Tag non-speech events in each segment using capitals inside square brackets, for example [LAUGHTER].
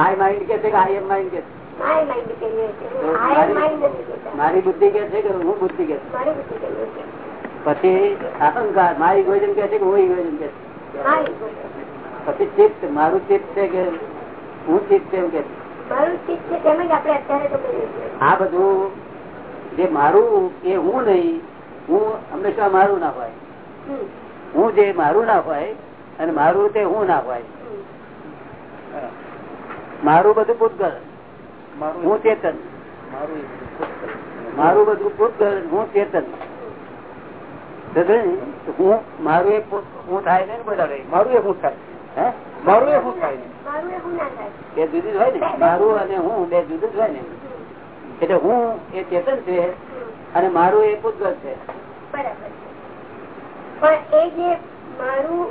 My mind કે છે કે આઈ એમ માઇન્ડ કે કહેતા મારી બુદ્ધિ કે છે કે હું બુદ્ધિ કે છું? પછી અહંકાર મારી ઇગોઇઝમ કે છે કે હું ઇગોઇઝમ કે પછી ચિત્ત મારું ચિત્ત છે કે હું ચિત્ત છે એમ કે છે. છે આ બધું જે મારું એ હું નહીં હું હંમેશા મારું ના હોય. હું જે મારું ના હોય અને મારું તે હું ના હોય. મારું બધું પૂતગલ. હું ચેતન. મારું બધું પૂતગલ. હું ચેતન. હું મારું એક હું થાય ને બધા મારું એક હું થાય. મારું એક હું થાય બે જુદી જ હોય ને? મારું અને હું બે જુદું જ હોય ને? એટલે હું એ ચેતન છે અને મારું એ પૂતગલ છે. બરાબર પણ એ જે મારું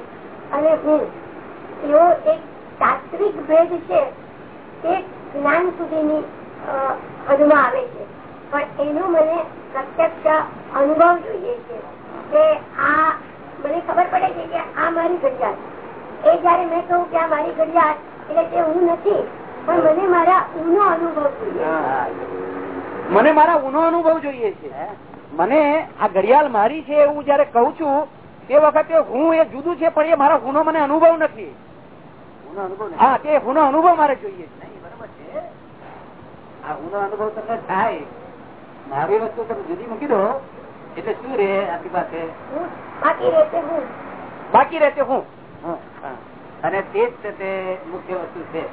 અને હું એવો એક તાત્વિક ભેદ છે તે જ્ઞાન સુધીની હદમાં આવે છે. પણ એનો મને પ્રત્યક્ષ અનુભવ જોઈએ છે કે આ મને ખબર પડે છે કે આ મારી ઘડિયાળ એ જયારે મેં કહું કે આ મારી ઘડિયાળ એટલે તે હું નથી પણ મને મારા ઊનો અનુભવ જોઈએ મને મારા ઊનો અનુભવ જોઈએ છે. મને આ ઘડિયાળ મારી છે હું જયારે કહું છું તે વખતે હું એ જુદું છે પણ એ મારા ગુનો મને અનુભવ નથી. હા તે ગુનો અનુભવ મારે જોઈએ છે. છે. આ ઊનો અનુભવ તમને થાય. મારી વસ્તુ તમે જુદી મૂકી દો. એટલે શું રે આપણી પાસે? બાકી રહેશે હું. અને તે જ તે મુખ્ય વસ્તુ છે?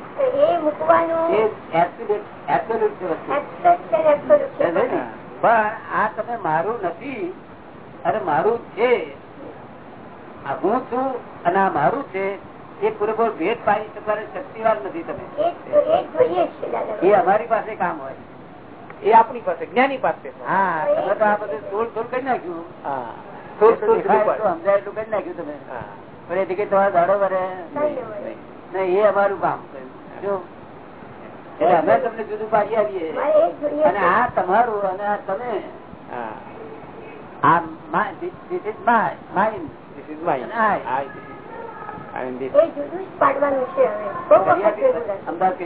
પણ આ તમે મારું નથી અને મારું છે. આ હું છું અને આ મારું છે. એ પૂરેપૂરો ભેદ પાડી શકવાની શક્તિવાન નથી તમે. એ અમારી પાસે કામ હોય. એ આપણી પાસે જ્ઞાની પાસે. હા તમે તો આ બધું થોડ થોડ કરી નાખ્યું. સમજાય એટલું કરી નાખ્યું તમે. પણ એ જગ્યાએ તમારે દાડો વરે નહીં, એ અમારું કામ જો. એટલે અમે તમને જુદું પાડી આવીએ. અને આ તમારું અને આ તમે. હા. આ this is my mind is mine. પાડવાનું છે હવે. અમદાવાદ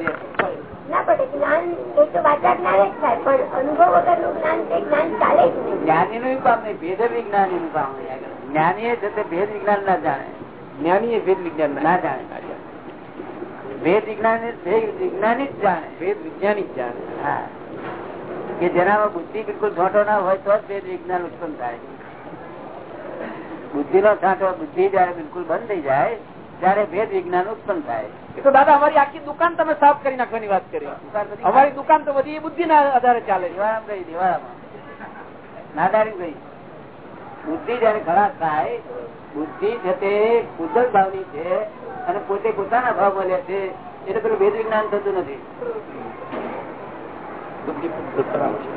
ના પડે જ્ઞાન એ તો વાચા જ્ઞાન જ થાય પણ અનુભવ વગરનું જ્ઞાન તે જ્ઞાન ચાલે જ નહીં. જ્ઞાની નું કામ નહીં ભેદ વિજ્ઞાની નું કામ જ્ઞાની એ છે તે ભેદ વિજ્ઞાન ના જાણે. જ્ઞાની એ ભેદ વિજ્ઞાન ના જાણે. ભેદ વિજ્ઞાન ભેદ વિજ્ઞાની જ જાણે. ભેદ વિજ્ઞાની જ જાણે. હા. કે જેનામાં બુદ્ધિ બિલકુલ છોટો ના હોય તો જ ભેદ વિજ્ઞાન ઉત્પન્ન થાય. બુદ્ધિ નો છાંટો બુદ્ધિ જયારે બિલકુલ બંધ થઈ જાય ત્યારે ભેદ વિજ્ઞાન ઉત્પન્ન થાય. એ તો દાદા અમારી આખી દુકાન તમે સાફ કરી નાખવાની વાત કરી. અમારી દુકાન તો બધી બુદ્ધિ ના આધારે ચાલે દિવાળામાં ગઈ દિવાળામાં. નાદારી ગઈ. બુદ્ધિ જયારે ખરાબ થાય બુદ્ધિ છે તે કુદરત ભાવની છે અને પોતે પોતાના ભાવ મળે છે. એટલે પેલું ભેદ વિજ્ઞાન થતું નથી.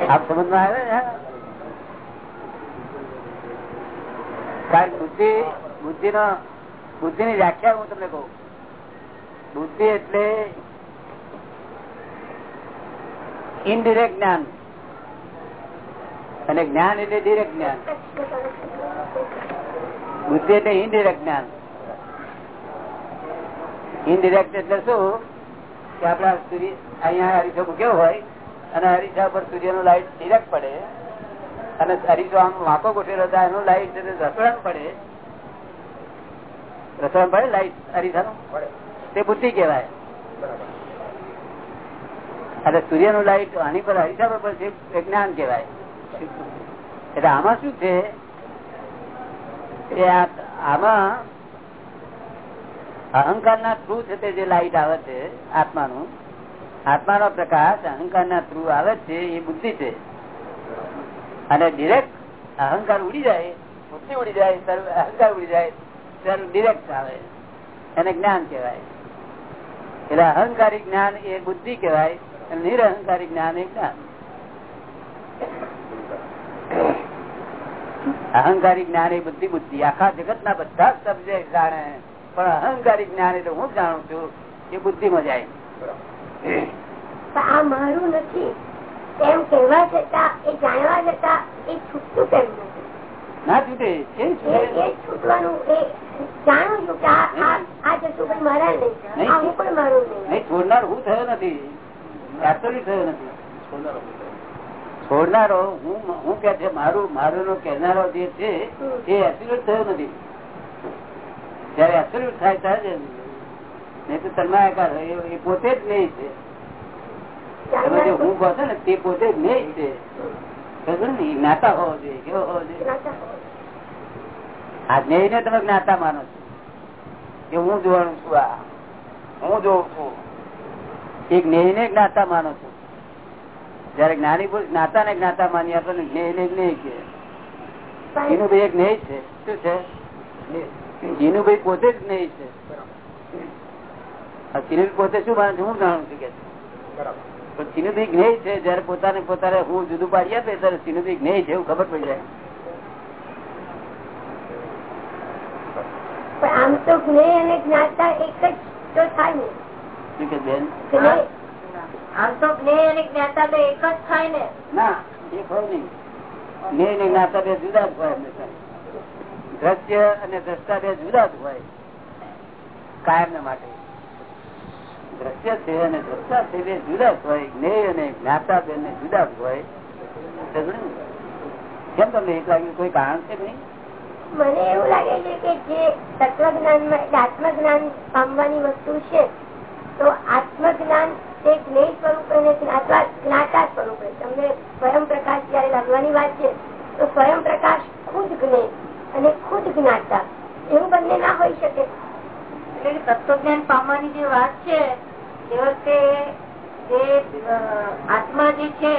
આપ સમજમાં આવે? ને કારણ બુદ્ધિ બુદ્ધિ નો બુદ્ધિ ની વ્યાખ્યા હું તમને કહું. બુદ્ધિ એટલે ઇનડિરેક્ટ જ્ઞાન. અને જ્ઞાન એટલે ડિરેક્ટ જ્ઞાન. બુદ્ધિ એટલે ઇનડિરેક્ટ જ્ઞાન. ઇનડિરેક્ટ એટલે શું? કે આપડા સૂર્ય, અહીંયા હરીફો મૂક્યો હોય? અને હરીફા પર સૂર્યનું લાઈટ ડિરેક્ટ પડે. અને હરીશો આમ વાંકો ગોઠવેલો હતા એનું લાઈટ રસોડા પડે. રસોડા પડે લાઈટ હરીફાનું તે બુદ્ધિ કહેવાય. અને સૂર્યનું લાઈટ આની પર હરીફા પર પડશે જ્ઞાન કહેવાય. એટલે આમાં શું છે? આમાં અહંકાર ના થ્રુ છે તે જે લાઈટ આવે છે, આત્માનું, આત્માનો પ્રકાશ અહંકાર ના થ્રુ આવે છે, એ બુદ્ધિ છે. અને ડિરેક્ટ અહંકાર ઉડી જાય, બુદ્ધિ ઉડી જાય અહંકાર ઉડી જાય. ત્યારે ડિરેક્ટ આવે. એને જ્ઞાન કહેવાય. એટલે અહંકારી જ્ઞાન એ બુદ્ધિ કહેવાય અને નિરહંકારી જ્ઞાન એ જ્ઞાન. અહંકારી જ્ઞાન એ બુદ્ધિ બુદ્ધિ. આખા જગત ના બધા જ સબ્જેક્ટ જાણે. પણ અહંકારી જ્ઞાન એટલે હું જાણું છું એ બુદ્ધિ માં જાય આ મારું નથી. એમ કહેવા જતા એ જાણવા જતા એ છૂટતું કેમ નથી. ના છૂટે? છોડનાર હું થયો નથી. થયો નથી. છોડનારો હું હું કે છે મારું મારું નો કહેનારો જે છે એ એબ્સોલ્યુટ થયો નથી. જયારે એબ્સોલ્યુટ થાય ત્યારે નહીં. તો તન્માયાકાર એ- પોતે જ નહીં છે. તમે જે હું કહો છો ને તે પોતે જ નહીં છે. જ્ઞાતા હોવો જોઈએ કેવો હોવો જોઈએ? આ ને તમે જ્ઞાતા માનો છો કે હું જોવાનું છું આ. હું જોઉં છું. એ જ્ઞેય ને જ્ઞાતા માનો છો. જયારે જ્ઞાની પુરુષ જ્ઞાતા ને જ્ઞાતા માની આપણને જ્ઞેય ને જ્ઞેય કે જીનુભાઈ એક જ્ઞેય છે. શું છે? જીનુભાઈ પોતે જ જ્ઞેય છે. પોતે શું માને છે? હું જાણું છું કે છે. પણ જ્ઞેય છે જયારે પોતાને પોતાને હું જુદું પાડી આપે ત્યારે સિનુભાઈ જ્ઞેય છે એવું ખબર પડી જાય. આમ તો જ્ઞેય અને જ્ઞાતા એક જ તો થાય ને. શું કે બેન? આમ તો જ્ઞેય અને જ્ઞાતા તો એક જ થાય ને. ના એ હોય નહીં. જ્ઞેય અને જ્ઞાતા બે જુદા જ હોય દ્રશ્ય અને દ્રષ્ટા બે જુદા જ હોય. કાયમ ને માટે. દ્રશ્ય છે અને દ્રષ્ટા છે બે જુદા હોય. જ્ઞેય અને જ્ઞાતા બે જુદા હોય. કેમ તમને એક લાગ્યું? કોઈ કારણ છે નહીં? મને એવું લાગે છે કે જે તત્વજ્ઞાન આત્મજ્ઞાન પામવાની વસ્તુ છે, તો આત્મજ્ઞાન તે જ્ઞેય સ્વરૂપે ને જ્ઞાતા જ્ઞાતા સ્વરૂપે તમને સ્વયં પ્રકાશ જયારે લાગવાની વાત છે, તો સ્વયં પ્રકાશ ખુદ જ્ઞેય અને ખુદ જ્ઞાતા. એવું બંને ના હોઈ શકે. એટલે કે તત્વજ્ઞાન પામવાની જે વાત છે તે વખતે જે આત્મા જે છે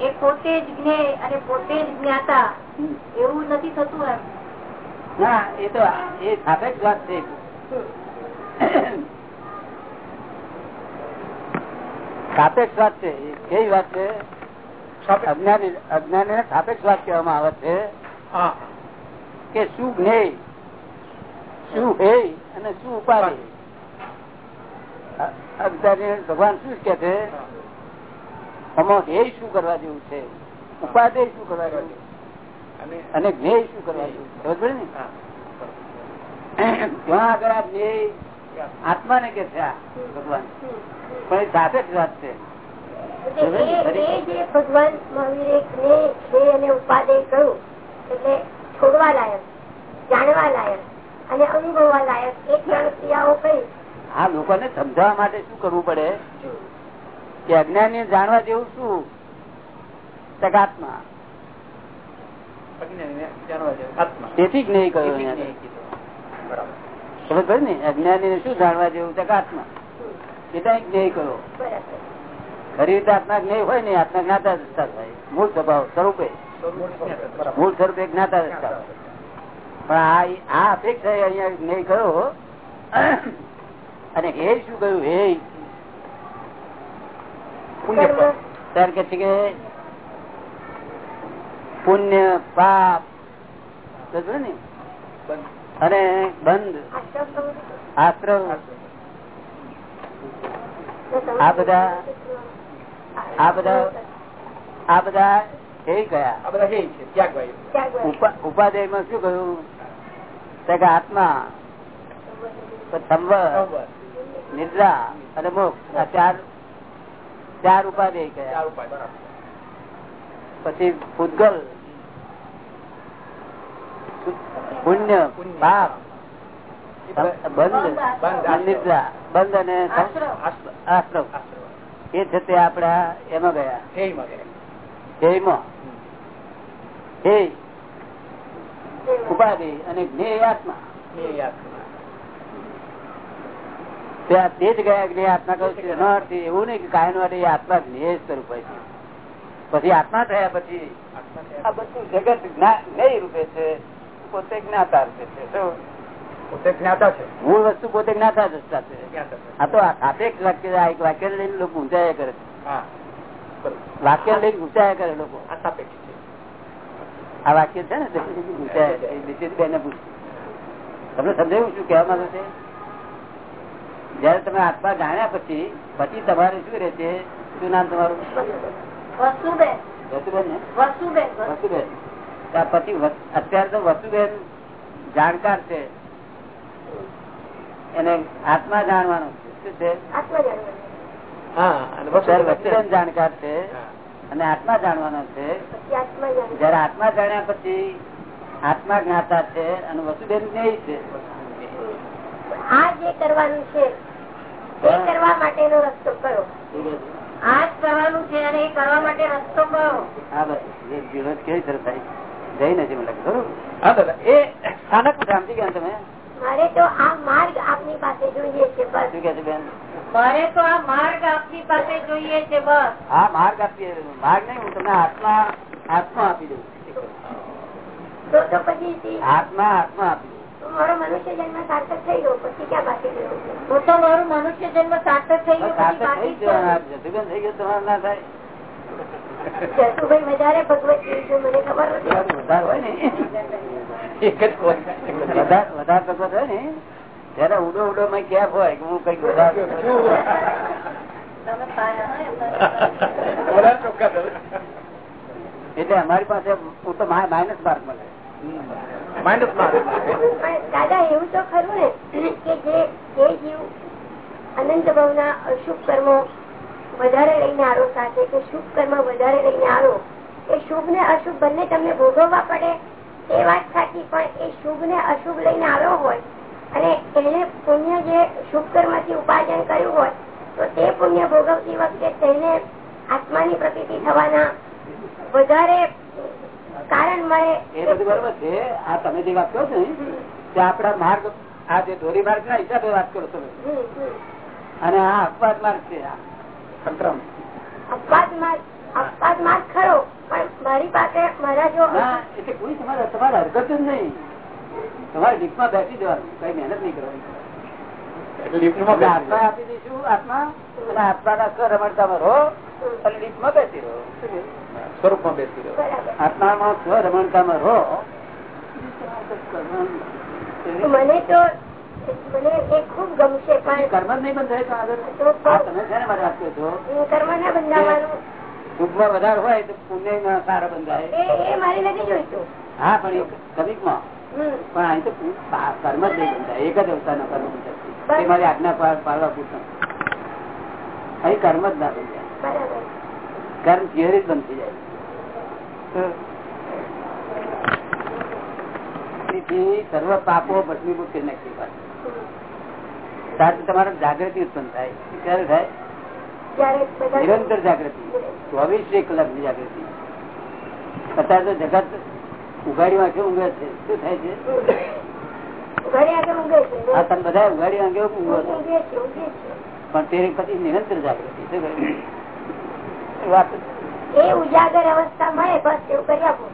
એ પોતે જ જ્ઞે અને પોતે જ જ્ઞાતા એવું નથી થતું એમ. ના એ તો એ સાપેક્ષ વાત છે. સાપેક્ષ વાત છે. એ કેવી વાત છે? અજ્ઞાની અજ્ઞાની ને સાપેક્ષ વાત કહેવામાં આવે છે કે શું જ્ઞેય શું હે અને શું ઉપાધિ? ભગવાન શું કે છે? આમાં હે શું કરવા જેવું છે? ઉપાધિ શું કરવા જેવું અને ધ્યેય શું કરવા જેવું ને? ત્યાં આગળ આ જ્ઞેય આત્માને કે છે આ ભગવાન. પણ એ જ વાત છે. ભગવાન મહાવીરે કહ્યું એટલે છોડવા લાયક જાણવા લાયક. અને અનુભવવા લાયક એ ત્રણ ક્રિયાઓ કઈ આ લોકોને સમજાવવા માટે શું કરવું પડે? કે અજ્ઞાન જાણવા જેવું શું? તગાત્મા તેથી જ નહીં કહ્યું અહીંયા ખબર પડી ને? અજ્ઞાની શું જાણવા જેવું? તગાત્મા એટલે જ નહીં કહ્યો બરાબર. ખરી રીતે આત્મા જ્ઞેય હોય ને આત્મા જ્ઞાતા દસતા થાય. મૂળ સ્વભાવ સ્વરૂપે. મૂળ સ્વરૂપે જ્ઞાતા દસતા હોય પણ આ આ અપેક્ષા અહીંયા જ્ઞેય કહ્યો અને હે શું કહ્યું હે પુણ્ય ત્યારે કે છે કે પુણ્ય પાપ ને? અને બંધ આશ્રમ આ બધા- આ બધા આ બધા હે કયા ત્યાગ ઉપા- ઉપાધ્યાયમાં શું કહ્યું? કે આત્મા. સંવર નિદ્રા અને મોક્ષ આ ચાર ચાર ઉપાધિ કયા પછી ભૂતગલ પુણ્ય પાપ બંધ. નિદ્રા. બંધ અને આશ્રમ. એ છે તે આપડા એમાં ગયા. હે ઉપાધિ અને જ્ઞેય આત્મા. ત્યાં તે જ ગયા જ્ઞેય આત્મા કહું છું. એનો અર્થ એવું નહીં કે કાયમ માટે આત્મા જ્ઞેય સ્વરૂપ હોય છે. પછી આત્મા થયા પછી આ બધું જગત જ્ઞા- જ્ઞેય રૂપે છે. પોતે જ્ઞાતા રૂપે છે. શું? મૂળ વસ્તુ પોતે જ્ઞાતા જ છે. આ તો આપે એક વાક્ય એક વાક્ય લઈને લોકો ઊંચાયા કરે છે. વાક્ય લઈને ઊંચાયા કરે લોકો. આ વાક્ય છે ને. તમને સમજાયું શું કેવા માંગુ છે? જયારે તમે આત્મા જાણ્યા પછી પછી તમારે શું રહેશે શું નામ તમારું? વસુબેન. વસુબેન વસુબેન. વસુબેન. પછી અત્યારે તો વસુબેન જાણકાર છે. એને આત્મા જાણવાનું શું છે? આત્મા જાણવાનું. હા અને વસ્તુ વસુબેન જાણકાર છે અને આત્મા જાણવાનો છે. જયારે આત્મા જાણ્યા પછી આત્મા જ્ઞાતા છે અને વસુબેન જ્ઞેય છે. આ જે કરવાનું છે એ કરવા માટેનો રસ્તો કરો. આ જ કરવાનું છે અને એ કરવા માટે રસ્તો કયો હા બસ. વિરોધ કેવી સરસ થાય? જઈ નથી મને લાગે બરોબર. હા દાદા એ સ્થાનક સમજી ગયા તમે? મારે તો આ માર્ગ આપની પાસે જોઈએ છે બસ. શું કે છે બેન? મારે તો આ માર્ગ આપની પાસે જોઈએ છે બસ. હા માર્ગ આપી માર્ગ નહીં હું તમને આત્મા આત્મા આપી દઉં. તો તો પછી આત્મા આત્મા આપી દઉં. મારો મનુષ્ય જન્મ સાર્થક થઈ ગયો પછી ક્યાં બાકી રહ્યો? તો તો મારું મનુષ્ય જન્મ સાર્થક થઈ ગયો બાકી થઈ ગયો તમારે ના થાય? ત્યારે ઉડો ઉડો માં ક્યાં હોય કે હું કંઈક વધારે. એટલે અમારી પાસે હું તો માઇનસ માર્ક મળે. માઇનસ દાદા એવું તો ખરું ને કે જે જે જીવ અનંત ભાવના અશુભ કર્મો વધારે લઈને આવો સાથે કે શુભ કર્મ વધારે લઈને આવો. એ શુભ ને અશુભ બંને તમને ભોગવવા પડે. એ વાત સાચી પણ એ શુભ ને અશુભ લઈને આવ્યો હોય અને એને પુણ્ય જે શુભ કર્મથી ઉપાર્જન કર્યું હોય તો તે પુણ્ય ભોગવતી વખતે તેને આત્માની પ્રતિ થવાના વધારે કારણ મળે. એ બધું બરોબર છે. આ તમે જે વાત કરો છો ને આપડા માર્ગ આ જે ધોરી માર્ગ ના હિસાબે વાત કરો હમ. અને આ અપવાદ માર્ગ છે આ. સંક્રમ અપવાદ માર્ગ અપવાદ માર્ગ ખરો પણ મારી પાસે મારા જો ના એટલે કોઈ તમારે તમારે હરકત જ નહીં. તમારે ડીપમાં બેસી જવાનું કઈ મહેનત નહીં કરવાની. આત્મા આપી દઈશું આત્મા. અને આત્માના સ્વરમણતામાં રહો અને બેસી રહો. સ્વરૂપમાં બેસી રહો. મને તો મને એ ખૂબ ગમશે પણ કર્મ જ નહીં બંધાય તો આગળ. તમે છે ને મારે વાત છો? કર્મ ના બંધાવાનું. શુભમાં વધારે હોય તો પુણ્યમાં સારા બંધાય. એ એ નથી જોઈતું હા પણ એક કવિકમાં. હમ. પણ અહીં તો કર્મ જ નહીં બંધાય. એક જ અવતારના કર્મ બંધાય. એ મારી આજ્ઞા પાડવા પૂરતું અહીં કર્મ જ ના બંધાય. કર્મ થિયરી જ બંધ થઈ જાય. તેથી સર્વ પાપો ભસ્મીભૂત કરી નાખી પાછું. તમારે જાગૃતિ ઉત્પન્ન થાય. ક્યારે થાય? નિરંતર જાગૃતિ. ચોવીસ કલાકની જાગૃતિ. અત્યારે તો જગત ઉઘાડી વાંખે ઊંઘે છે? શું થાય છે? તમે બધા ઉઘાડી વાંખે ઊંઘો પણ તે પછી નિરંતર જાગૃતિ. વાત એ ઉજાગર અવસ્થા મળે બસ એવું કરી આપો.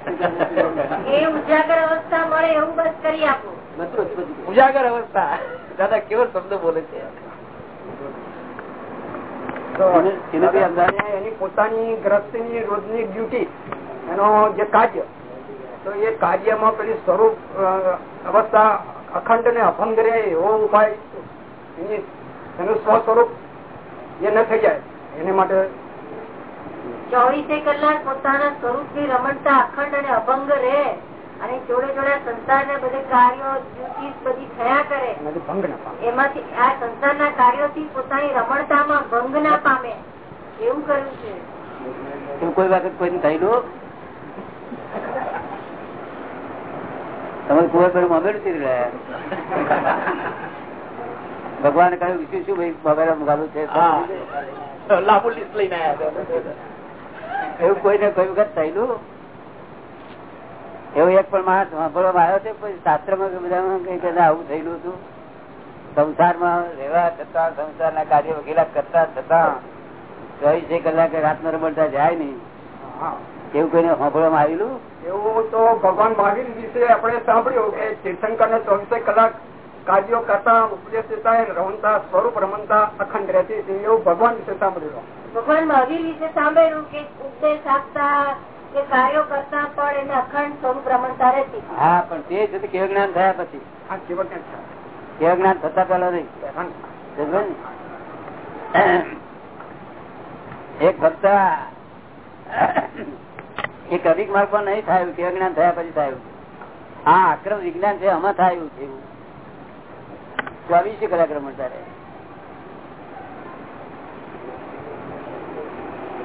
[LAUGHS] એ ઉજાગર અવસ્થા મળે એવું બસ કરી આપો. ઉજાગર અવસ્થા. દાદા કેવો શબ્દ બોલે છે? એને- પોતાની ગ્રસ્તની રોજની ડ્યુટી. એનો જે કાર્ય. તો એ કાર્યમાં પેલી સ્વરૂપ અવસ્થા અખંડ ને અભંગ રહે એવો ઉપાય. એની એનું સ્વ સ્વરૂપ એ ન થઈ જાય. એને માટે ચોવીસે કલાક પોતાના સ્વરૂપની રમણતા અખંડ અને અભંગ રહે. અને જોડે જોડે સંસાર ના બધે કાર્યો બધી થયા કરે. ભંગ ન પામે. એમાંથી આ સંસારના કાર્યોથી પોતાની રમણતામાં ભંગ ના પામે. એવું કર્યું છે. કોઈ વખત કોઈ થયેલું તમે કોઈ પણ મોબાઈલ રહ્યા ભગવાને કહ્યું વિશે શું ભાઈ મોબાઈલ મંગાવ્યું છે? એવું કોઈ ને લઈને આવ્યા એવું કોઈને કોઈ વખત થયેલું? એવું એક પણ માણસ સાંભળવામાં આવ્યો છે કોઈ શાસ્ત્રમાં બધામાં કઈ કદાચ આવું થયેલું હતું? સંસારમાં રહેવા છતાં સંસારના કાર્ય વગેરે કરતા છતાં ચોવીસે કલાકે રાતના રમડતા જાય નહીં. એવું કોઈને સાંભળવામાં આવેલું? એવું તો ભગવાન મહાવીર વિશે આપણે સાંભળ્યું કે તીર્થંકર ને ચોવીસે કલાક કાર્યો કરતા ઉપદેશ દેતા રમતા સ્વરૂપ રમતા અખંડ રહેતી એવું ભગવાન વિશે સાંભળ્યું. ભગવાન મહાવીર વિશે સાંભળ્યું કે ઉપદેશ આપતા કાર્યો કરતા પણ એને અખંડ સ્વરૂપ રમણતા રહેતી હા પણ તે છે તે જ્ઞાન થયા પછી આ જીવન ને છે. કેવું જ્ઞાન થતા પેલા નહીં હેરાન. સમજો ને? એક ભક્ત એ અધિક માર્ગ પણ નહીં થયું કેવ જ્ઞાન થયા પછી થયું હા આક્રમ વિજ્ઞાન છે આમાં થયું છે એવું ચોવીસ કલાક રમતા રહે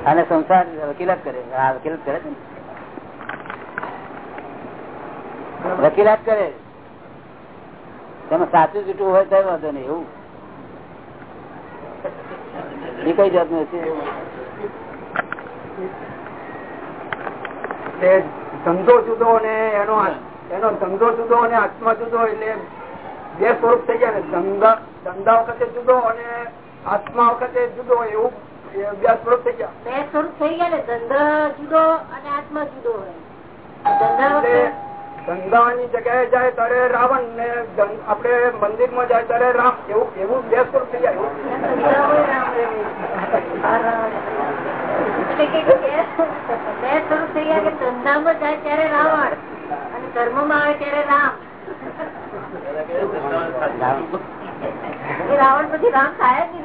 અને સંસાર વકીલાત કરે. આ વકીલાત કરે છે વકીલાત કરે. તમે સાચું જૂઠું હોય તો વાંધો નહીં, એવું. એ કઈ જાતનું હશે? ધંધો જુદો અને એનો એનો ધંધો જુદો અને આત્મા જુદો એટલે બે સ્વરૂપ થઈ ગયા ને. ધંધા ધંધા વખતે જુદો અને આત્મા વખતે જુદો, એવું બે સ્વરૂપ થઈ ગયા. બે સ્વરૂપ થઈ ગયા ને ધંધા જુદો અને આત્મા જુદો હોય. ધંધાની જગ્યાએ જાય ત્યારે રાવણ ને આપડે મંદિરમાં જાય ત્યારે રામ એવું એવું બે સ્વરૂપ થઈ જાય. બે સ્વરૂપ થઈ ગયા કે ધંધામાં જાય ત્યારે રાવણ અને ધર્મમાં આવે ત્યારે રામ. રાવણ પછી રામ થાય જ.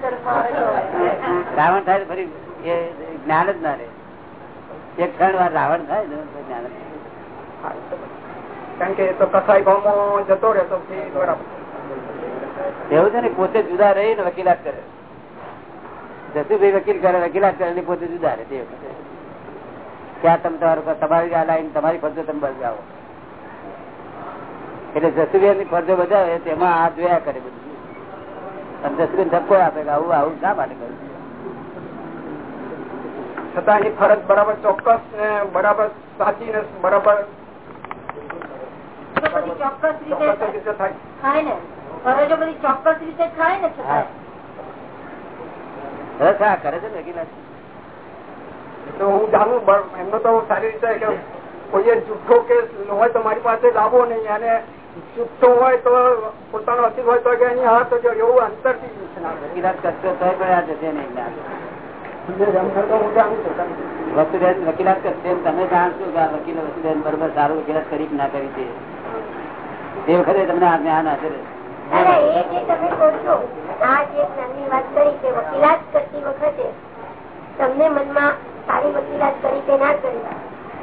રાવણ ફરી એ જ્ઞાન જ ના રહે. એક ક્ષણ વાર રાવણ થાય ને જ્ઞાન. કારણ કે તો કસાઈ ભાવમાં જતો રહે તો એવું છે ને પોતે જુદા રહી ને વકીલાત કરે. જસુભાઈ વકીલ કરે વકીલાત કરે ને પોતે જુદા રહે તે વખતે. ક્યાં તમે તમારું તમારી આ લાઈન તમારી ફરજો તમે બજાવો. એટલે જસુભાઈ ની ફરજો બજાવે તેમાં આ જોયા કરે બધું. અને ધક્કો આપે કે આવું આવું શા માટે કર્યું? છતાં એની ફરજ બરાબર ચોક્કસ ને બરાબર સાચી ને બરાબર ચોક્કસ રીતે થાય. થાય ને? ફરજો બધી ચોક્કસ રીતે થાય ને છતાં? કરે છે ને તો હું જાણું બ- એમનો તો સારી રીતે કે કોઈએ જુઠ્ઠો કેસ હોય તો મારી પાસે લાવો નહીં. અને જુઠ્ઠો હોય તો પોતાનો અસીલ હોય તો એની હા તો એવું વકીલાત કરશો છું. તમે. જાણશો વકીલ વસુબેન બરોબર સારું વકીલાત કરી ના કરી તે. તે વખતે તમને આ જ્ઞાન હશે છો વકીલાત કરતી વખતે તમને મનમાં સારી વકીલાત કરી કે ના કરી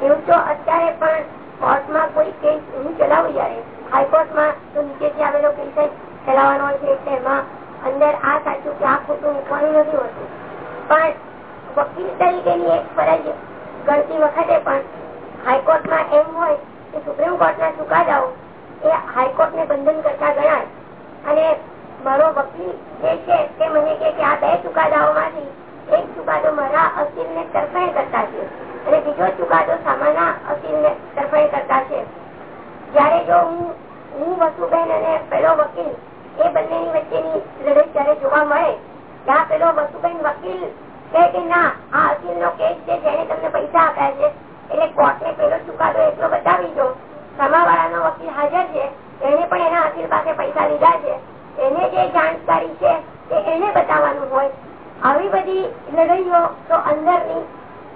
એવું તો અત્યારે પણ કોર્ટમાં કોઈ કેસ હું ચલાવું જયારે હાઈકોર્ટમાં અને મારો વકીલ જે છે તે મને કે આ બે ચુકાદાઓમાંથી એક ચુકાદો મારા અસીલ ને તરફેણ કરતા છે અને બીજો ચુકાદો સામાના અસીલ ને તરફેણ કરતા છે. જયારે જો હું વસુબેન અને પેલો વકીલ, એ બંનેની વચ્ચેની લડત જયારે જોવા મળે, ત્યાં પેલો વસુબેન વકીલ કે ના, આ અસીલ નો કેસ છે જેને તમને પૈસા આપ્યા છે, એટલે કોર્ટ પેલો ચુકાદો એટલો બતાવી દો. સામાવાળાનો વકીલ હાજર છે એને પણ એના અકીલ પાસે પૈસા લીધા છે. એને જે જાણકારી છે તે એને બતાવવાનું હોય. આવી બધી લડાઈઓ તો અંદરની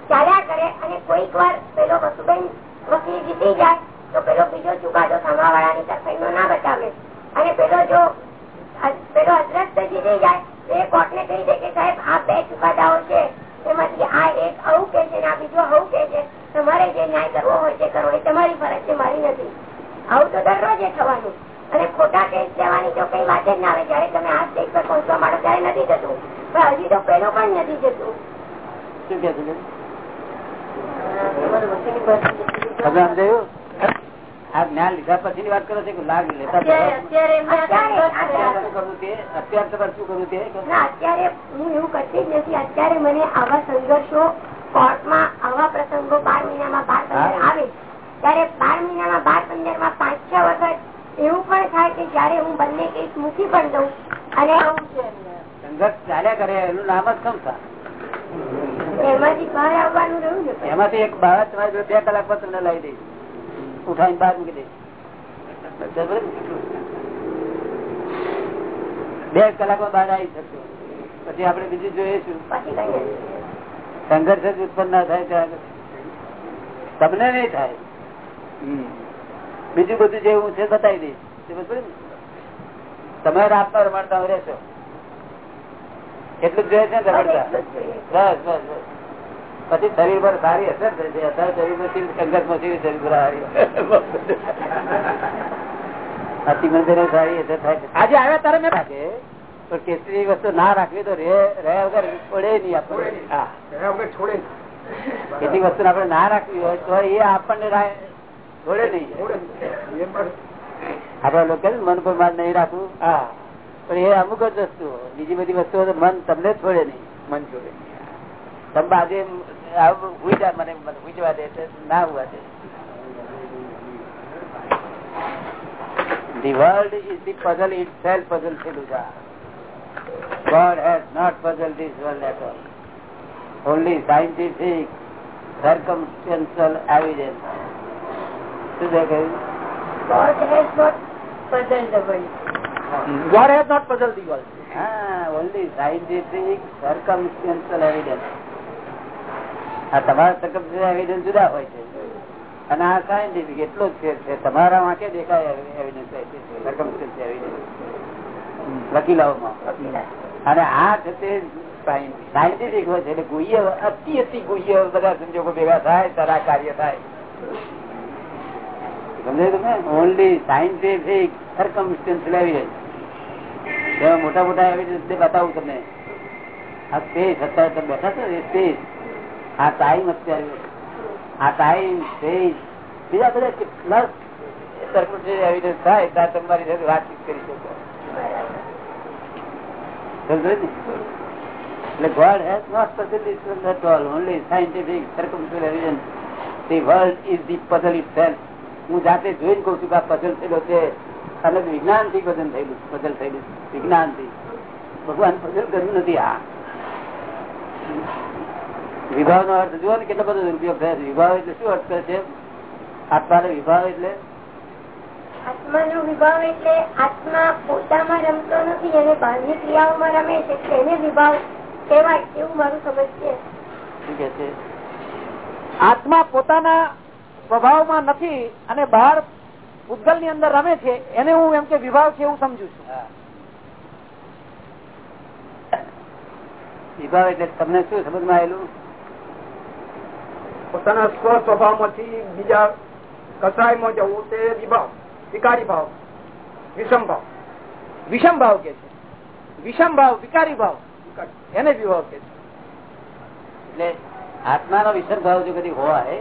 ચાલ્યા કરે અને કોઈક વાર પેલો વસુબેન વકીલ જીતી જાય. તો પેલો બીજો ચુકાદો સામાવાળાની તરફેણનો ના બતાવે. અને પેલો જો પેલો અદ્રસ્ત જીતી જાય તો એ કોર્ટને કહી દે કે સાહેબ આ બે ચુકાદાઓ છે એમાંથી આ એક આવું કે છે આ બીજો આવું કે છે. તમારે જે ન્યાય કરવો હોય તે કરવો એ તમારી ફરજ છે મારી નથી. આવું તો દરરોજ એ થવાનું. અને ખોટા કેસ લેવાની જો કઈ વાત જ ના આવે. જયારે તમે આ સ્ટેજ પર પહોંચવા માંડો ત્યારે નથી જતું. પણ હજી તો પેલો પણ નથી જતું. શું કે સમજાયું આ જ્ઞાન લીધા પછી વાત કરો છો કે લાગ લેતા અત્યારે. શું કરું તે? અત્યારે હું એવું કરતી જ નથી. અત્યારે મને આવા સંઘર્ષો કોર્ટમાં આવા પ્રસંગો બાર મહિનામાં બાર પંદર આવે ત્યારે બાર મહિનામાં બાર પંદરમાં પાંચ છ વખત એવું પણ થાય કે જયારે હું બંને કેસ મૂકી પણ દઉં અને. સંઘર્ષ ચાલ્યા કરે એનું નામ જ સમતા એમાંથી બહાર આવવાનું રહ્યું ને એમાંથી એક બાળક તમારી બે કલાક પર તમને લાવી દઈશ ઉઠાવીને બહાર મૂકી દે? બે કલાકમાં બહાર આવી શકશો પછી આપણે બીજું જોઈશું. સંઘર્ષ જ ઉત્પન્ન ના થાય ત્યાં તમને નહીં થાય. બીજું બધું જેવું છે બતાવી દઈશ. તમે રાતમાં રમાડતા રહેશો. એટલું જ જોઈએ છે ને રમાડતા? જ. બસ બસ બસ. પછી શરીર પર સારી અસર થશે. અસર શરીર પર સંગતમાં શરીર પર સારી સારી અસર થાય આજે આવ્યા તારે મેં રાખે. તો કેસરી વસ્તુ ના રાખવી તો રહ્યા વગર છોડે નહીં આપણે. હા રહ્યા વગર છોડે કેટલીક વસ્તુ આપણે ના રાખવી હોય તો એ આપણને છોડે નહીં. છોડે નહીં. આપડા લોકો મન પર માન નહીં રાખવું. હા. પણ એ અમુક જ વસ્તુઓ. બીજી બધી વસ્તુઓ મન તમને છોડે નહીં. મન જોડે તમે બાજુ હુઈ મને મને દે એટલે ના હુવા દે The world is the puzzle itself puzzle છે God has not puzzled this world at all. Only scientific circumstantial evidence. શું કહ્યું? God has not puzzled the world. God has not puzzled the world. હા, only scientific circumstantial evidence. આ તમારા circumstantial evidence જુદા હોય છે. અને આ સાયન્ટિફિક એટલો જ છે. તમારા વાંકે દેખાય એવિડન્સ એવિડન્સ વકીલાઓમાં. અને આ છે તે સાયન્ટિફિક હોય છે એટલે ગુહ્ય, અતિ અતિ ગુહ્ય બધા સંજોગો ભેગા થાય તારા કાર્ય થાય. સમજાય તમે ઓનલી સાયન્ટિફિક સરકમસ્ટન્સ લેવી મોટા મોટા એવિડન્સ બતાવું તમને. આ સ્પેસ અત્યારે તમે બેઠા છો સ્પેસ આ ટાઈમ અત્યારે આ ટાઈમ બીજા બધા કેટલા વાતચીત કરી શકો? એટલે is the puzzle હું જાતે જોઈને કઉ છું કે આ પઝલ થયેલો છે. અને વિજ્ઞાનથી પઝલ થયેલું પઝલ થયેલું વિજ્ઞાનથી ભગવાન પઝલ કર્યું નથી આ. વિભાવ નો અર્થ જુઓ ને કેટલો બધો દુરુપયોગ થયો છે. વિભાવ એટલે શું અર્થ કરે છે? આત્માનો વિભાવ એટલે? આત્માનો વિભાવ એટલે આત્મા પોતામાં રમતો નથી અને બહારની ક્રિયાઓમાં રમે છે તેને વિભાવ કહેવાય એવું મારું સમજ છે. શું કે છે? આત્મા પોતાના સ્વભાવમાં નથી અને બહાર ઉદ્ગલની અંદર રમે છે એને હું એમ કે વિભાવ છે એવું સમજુ છું. હા. વિભાવ એટલે તમને શું સમજમાં આવેલું? પોતાના સ્વ સ્વભાવમાંથી બીજા કસાયમાં જવું તે વિભાવ વિકારી ભાવ વિષમ ભાવ. વિષમ ભાવ કે છે. વિષમ ભાવ વિકારી ભાવ. એને વિભાવ કે છે. એટલે આત્માનો વિષમ ભાવ જો કદી હોય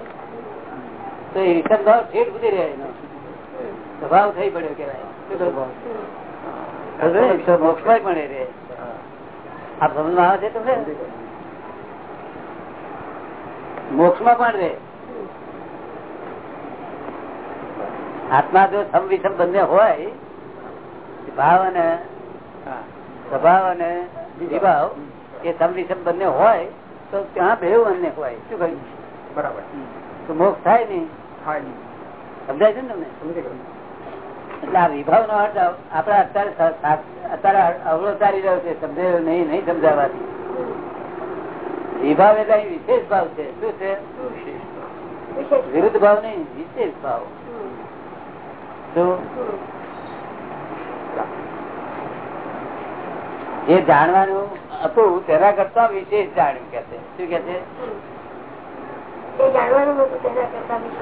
તો એ વિષમ ભાવ ઠેઠ સુધી રહે એનો. સ્વભાવ થઈ પડ્યો કેવાય મોક્ષ પણ એ રહે. આ સમજમાં આવે છે તમને? મોક્ષમાં પણ રે આત્મા જો સમ વિષમ બંને હોય ભાવ અને સ્વભાવ અને વિભાવ એ સમ વિષમ બંને હોય તો ત્યાં બે બંને હોય. શું કહ્યું? બરાબર. તો મોક્ષ થાય નહીં. હા સમજાય છે ને તમને? એટલે આ વિભાવ નો અર્થ આપડે અત્યારે અત્યારે અવરોધારી રહ્યો છે. સમજાયો નહીં નહીં સમજાવવાથી વિભાવ એટલે અહીં વિશેષ ભાવ છે. શું છે? વિરુદ્ધ ભાવ નહીં વિશેષ ભાવ. જે જાણવાનું હતું તેના કરતા વિશેષ જાણ્યું કે છે. શું કે છે.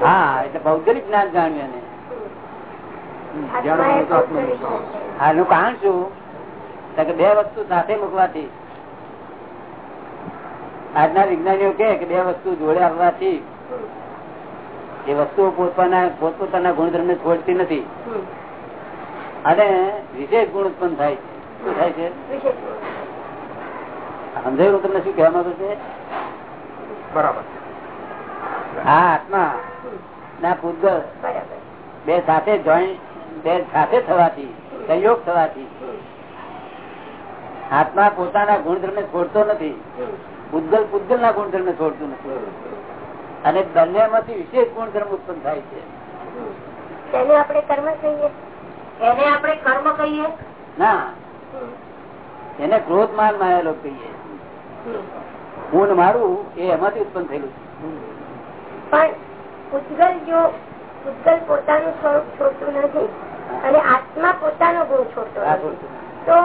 હા એટલે ભૌગોલિક જ્ઞાન જાણ્યું જ્ઞાન આનું કારણ શું? કે બે વસ્તુ સાથે મૂકવાથી. આજના વિજ્ઞાનીઓ કે બે વસ્તુ જોડે આવવાથી એ વસ્તુઓ પોતાના પોતપોતાના ગુણધર્મ ને છોડતી નથી. અને વિશેષ ગુણ ઉત્પન્ન થાય શું થાય છે? સમજાયું હું તમને શું કહેવા માંગુ છે? બરાબર. હા આત્મા ના પૂતગલ બે સાથે જોઈન્ટ બે સાથે થવાથી સંયોગ થવાથી આત્મા પોતાના ગુણધર્મ છોડતો નથી. પૂતગલ પૂતગલ ના ગુણધર્મ ને છોડતું નથી. અને બંને માંથી વિશેષ ગુણધર્મ ઉત્પન્ન થાય છે. તેને આપણે કર્મ કહીએ એને આપણે કર્મ કહીએ? ના. એને ક્રોધ માન માયેલો કહીએ. હું મારું એ એમાંથી ઉત્પન્ન થયેલું છે. પણ ઉજ્જવલ જો ઉજ્જવલ પોતાનું સ્વરૂપ છોડતું નથી અને આત્મા પોતાનો ગુણ છોડતો તો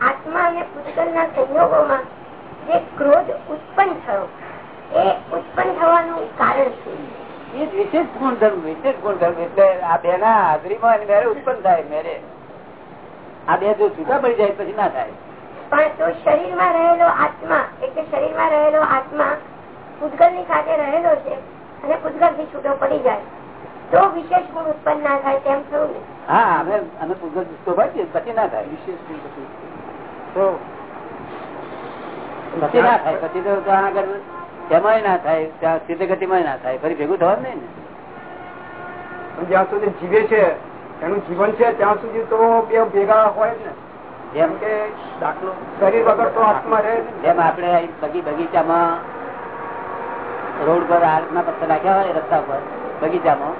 આત્મા અને ઉદ્ગલ ના સંયોગોમાં જે ક્રોધ ઉત્પન્ન થયો. એ ઉત્પન્ન થવાનું કારણ છે. એ વિશેષ ગુણધર્મ વિશેષ ગુણધર્મ. એટલે આ બે ના હાજરીમાં મેરે ઉત્પન્ન થાય મેરે આ બે જો છૂટા પડી જાય પછી ના થાય. પણ તો શરીરમાં રહેલો આત્મા એટલે શરીરમાં રહેલો આત્મા પૂતગલની સાથે રહેલો છે અને પૂતગલથી છૂટો પડી જાય. તો વિશેષ ગુણ ઉત્પન્ન ના થાય તેમ થયું હા અમે અમે પૂતગલ પછી ના થાય. વિશેષ ગુણ પછી. તો પછી ના થાય પછી તો ત્યાં આગળ તેમાં ના થાય ત્યાં સ્થિતિ ગતિમાં ના થાય ફરી ભેગું થવાનું નહીં ને. જ્યાં સુધી જીવે છે એનું જીવન છે ત્યાં સુધી તો બે ભેગા હોય ને. જેમ કે દાખલો શરીર વગર તો હાથમાં રહે જેમ આપણે બગી બગીચામાં રોડ પર આરસના પત્તા નાખ્યા હોય રસ્તા પર બગીચામાં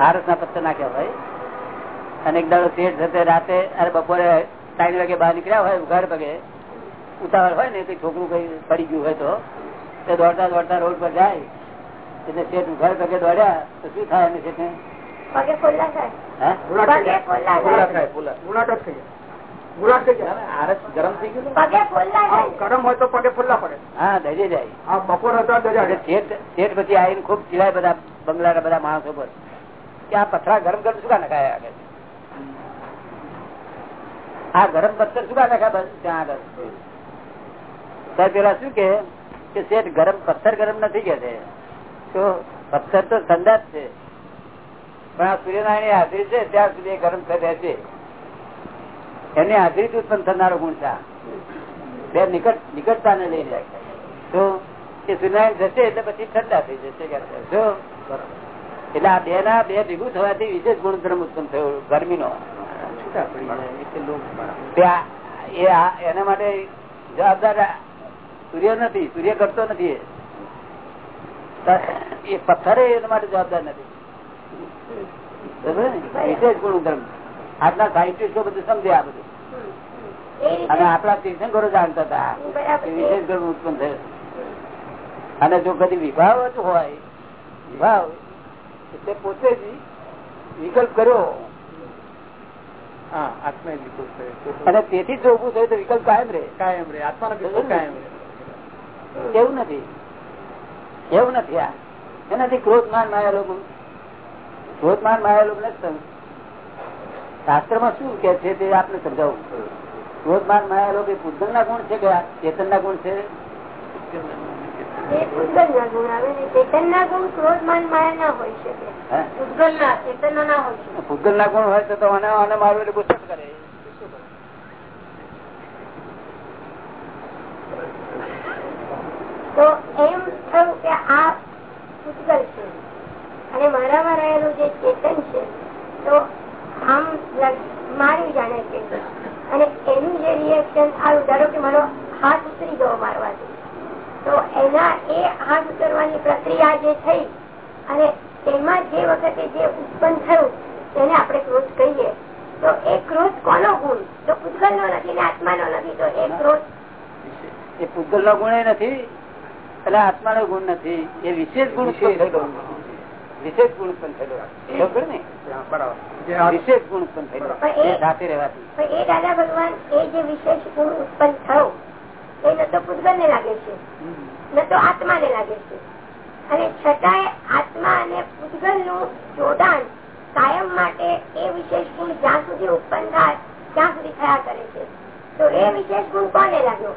આરસના પત્તા નાખ્યા હોય અને એક દાડો શેઠ થતે રાતે અરે બપોરે ત્રણ વાગે બહાર નીકળ્યા હોય ઘર પગે ઉતાવળ હોય ને કઈ છોકરું કઈ પડી ગયું હોય તો તે દોડતા દોડતા રોડ પર જાય એટલે શેઠ ઘર પગે દોડ્યા તો શું થાય એને શેઠને? પગે ખોલ્લા થાય. હે? ગુલાટ થઈ પગે જાય. ખોલ્લા ગુલાટ થાય થાય, ગુલાટ જ થઈ જાય. ગુલાટ થઈ જાય. આરસ ગરમ થઈ ગયું પગે ખોલ્લા હા, થાય. ગરમ હોય તો પગે ફુલ્લા પડે. હા દજે જાય. આ બપોર હતા દજાડે. એટલે શેઠ બંગલા બધા માણસો પર. કે આ પથરા ગરમ ગરમ શું નખાયા આગળ? આ ગરમ પથ્થર શું નખાય બસ ત્યાં આગળ. સાહેબ પેલા શું કે? શેઠ ગરમ પથ્થર ગરમ નથી કે છે તો પથ્થર તો ઠંડા જ છે. પણ આ સૂર્યનારાયણ હાજરી છે ત્યાં સુધી ગરમ થઈ રહેશે એની હાજરી જ ઉત્પન્ન થનારો ગુણ છે બે નિકટ નિકટતા ને જાય તો એ સૂર્યનારાયણ જશે એટલે પછી ઠંડા થઈ જશે જો એટલે આ બે ના બે ભેગું થવાથી વિશેષ ગુણધર્મ ઉત્પન્ન થયો ગરમીનો. એના માટે જવાબદાર સૂર્ય નથી સૂર્ય કરતો નથી એ. પથ્થર એના માટે જવાબદાર નથી? વિશેષ ગુણધર્મ બધું સમજે આ બધું. અને આપણા તીર્થંકરો જાણતા હતા વિશેષ ગુણ ઉત્પન્ન થયો. અને જો કદી વિભાવ જ હોય વિભાવ એટલે પોતે જ વિકલ્પ કર્યો. અને તેથી જો ઉભું થયું તો વિકલ્પ કાયમ રહે. કાયમ રે આત્માનો વિકલ્પ કાયમ રે એવું નથી. એવું નથી આ એનાથી ક્રોધ માન માયા લોકો ક્રોધમાન માયા લોકો નથી શાસ્ત્રમાં શું કે છે તે આપને સમજાવું. ક્રોધમાન માયા લોકો એ પૂજન ના ગુણ છે કે ચેતન ના ગુણ છે? ભૂતગલ ના ગુણ હોય તો ચેતન ના ગુણ ક્રોધ માન માયા ના હોઈ શકે હે? ઉદ્ગલ ના ચેતન ના હોય છે પૂજન ના ગુણ હોય તો તો આને આને મારું એટલે ગુસ્સો જ કરે તો એમ થયું કે આ ભૂતગલ છે. અને મારામાં રહેલું જે ચેતન છે, તો આમ મારી જાણે છે. અને એનું જે રિએક્શન આવ્યું ધારો કે મારો હાથ ઉતરી ગયો મારવાથી, તો એના એ હાથ ઉતરવાની પ્રક્રિયા જે થઈ, અને તેમાં જે વખતે જે ઉત્પન્ન થયું, તેને આપણે ક્રોધ કહીએ. તો એ ક્રોધ કોનો ગુણ? તો પૂતગલ નો નથી ને આત્માનો નથી, તો એ ક્રોધ. એ પૂતગલ નો ગુણ નથી એટલે આત્મા નો ગુણ નથી. એ વિશેષ ગુણ ઉત્પન્ન વિશેષ ગુણ ઉત્પન્ન થયેલો ખબર ને? વિશેષ ગુણ ઉત્પન્ન થયેલો સાથે રહેવાથી. એ દાદા ભગવાન એ જે વિશેષ ગુણ ઉત્પન્ન થયો એ ન તો પૂતગલ ને લાગે છે. ન તો આત્મા ને લાગે છે. અને છતાંય આત્મા અને પૂતગલનું જોડાણ કાયમ માટે એ વિશેષ ગુણ જ્યાં સુધી ઉત્પન્ન થાય ત્યાં સુધી થયા કરે છે. તો એ વિશેષ ગુણ કોને લાગ્યો?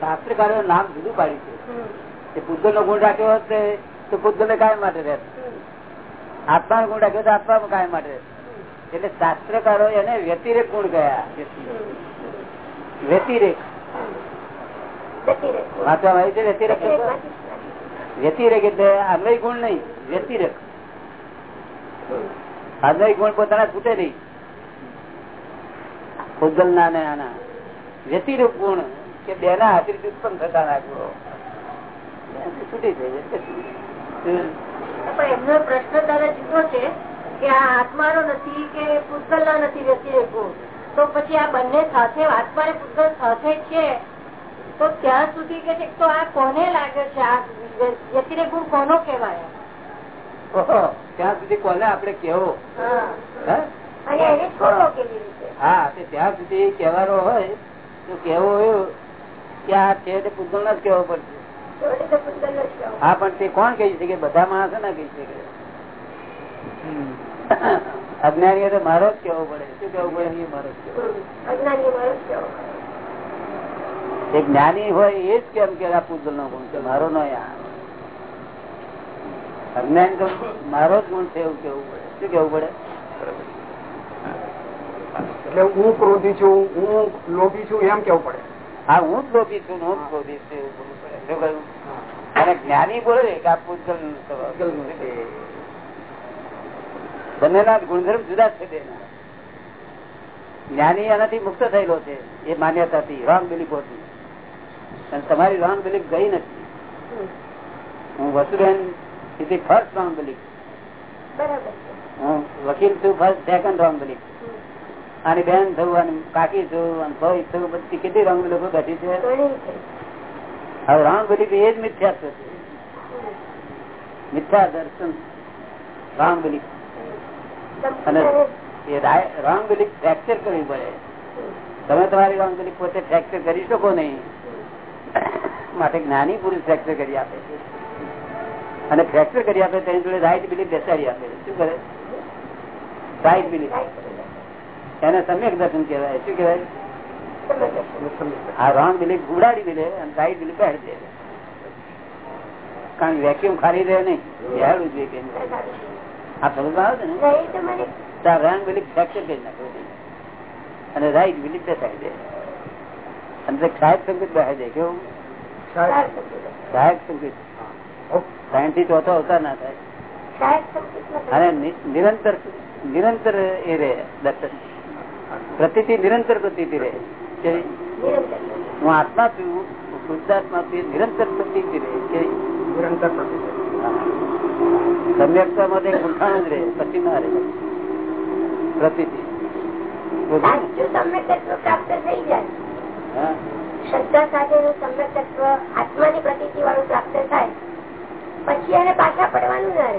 શાસ્ત્રકારો નામ જુદું પાડ્યું છે. પૂજલ નો ગુણ રાખ્યો હશે તો પૂજલ ને કાયમ માટે રહે આત્મા નો ગુણ રાખ્યો તો આત્મા કાયમ માટે રહે એટલે શાસ્ત્રકારો એને વ્યતિરેક ગુણ ગયા વ્યતિરેક. વાંચવામાં આવ્યું છે વ્યતિરેક વ્યતિરેક એટલે અન્વય ગુણ નહીં વ્યતિરેક. અન્વય ગુણ પોતાના છૂટે નહીં. ભૂગલ ના ને આના. વ્યતિરેક ગુણ કે બે ના હાજરી ઉત્પન્ન થતા નાખ્યો છૂટી જાય એમનો પ્રશ્ન તારે જુદો છે કે આ આત્માનો નથી કે પુષ્કળ નથી વ્યતિરેક ગુણ? તો પછી આ બંને સાથે આત્મા પુષ્કળ સાથે છે? તો ત્યાં સુધી કે છે તો આ કોને લાગે છે? આ વ્યક્તિને ગુણ કોનો કહેવાય? ત્યાં સુધી કોને આપણે કેવો હા કેવી ત્યાં સુધી કહેવાનો હોય તો કેવો કે આ છે તે પૂતગલ જ કેવો પડશે. નો. હા પણ તે કોણ કહી શકે? બધા માણસો ના કહી શકે. અજ્ઞાની તો મારો જ કેવો પડે. શું કેવું પડે? મારો જ કેવો અજ્ઞાની મારો જ કહેવો. એ જ્ઞાની હોય એ જ કેમ કે આ પૂજલ નો ગુણ છે? મારો નો અજ્ઞાન તો મારો જ ગુણ છે એવું કેવું પડે? શું કેવું પડે? એટલે હું ક્રોધી છું હું લોભી છું એમ કેવું પડે? હા હું જ લોભી છું હું જ ક્રોધી છું એવું બોલવું પડે. શું કહ્યું? અને જ્ઞાની બોલે કે આ છે. બંનેના ગુણધર્મ જુદા છે બેના. જ્ઞાની એનાથી મુક્ત થયેલો છે. એ માન્યતાથી રોંગ બિલીફોથી અને તમારી રોંગ બિલીફ ગઈ નથી. હું Vasuben is first wrong belief હું વકીલ છું ફર્સ્ટ સેકન્ડ રોંગ બિલીફ અને બેન થયું અને કાકી છું અને ભાઈ થયું બધી કેટલી રોંગ બિલીફો ઘટી છે? હવે રોંગ બિલીફ એ જ મિથ્યા છે. મિથ્યા દર્શન રોંગ બિલીફ અને એ રોંગ બિલીફ ફ્રેક્ચર કરવી પડે. તમે તમારી રોંગ બિલીફ પોતે ફ્રેક્ચર કરી શકો નહીં. માટે જ્ઞાની પુરુષ ફ્રેક્ચર કરી આપે છે. અને ફ્રેક્ચર કરી આપે તેની જોડે રાઈટ બિલીફ બેસાડી આપે શું કરે? રાઈટ બિલીફ એને સમ્યક દર્શન કહેવાય. શું કહેવાય? આ રોંગ બિલીફ ઉડાડી દે અને રાઈટ બિલીફ બેઠી દે. કારણ વેક્યુમ ખાલી રહે નહીં. બેહાડવું જોઈએ કે આ સમજ આવે છે ને? ત્યાં રોંગ બિલીફ ફ્રેક્ચર કરી નાખવું અને રાઈટ બિલીફ બેસાડી દે. અને સાહેબ સંકેત બેસાડી છે કેવું? સાહેબ સંકેત. સાયન્સથી ચોથો અવતાર ના થાય. અને નિરંતર નિરંતર એ રે દર્શન. પ્રતિથી નિરંતર પ્રતિથી રે હું આત્મા છું શુદ્ધાત્મા છું નિરંતર પ્રતિથી રે કે નિરંતર પ્રતિ સમ્યકતા માટે ગુંઠાણું જ રહે પછી ના રહે. પ્રતિથી. શ્રદ્ધા સાથેનું સમ્યક તત્વ આત્માની પ્રતિતિ વાળું પ્રાપ્ત થાય. પછી એને પાછા પડવાનું ના રહે?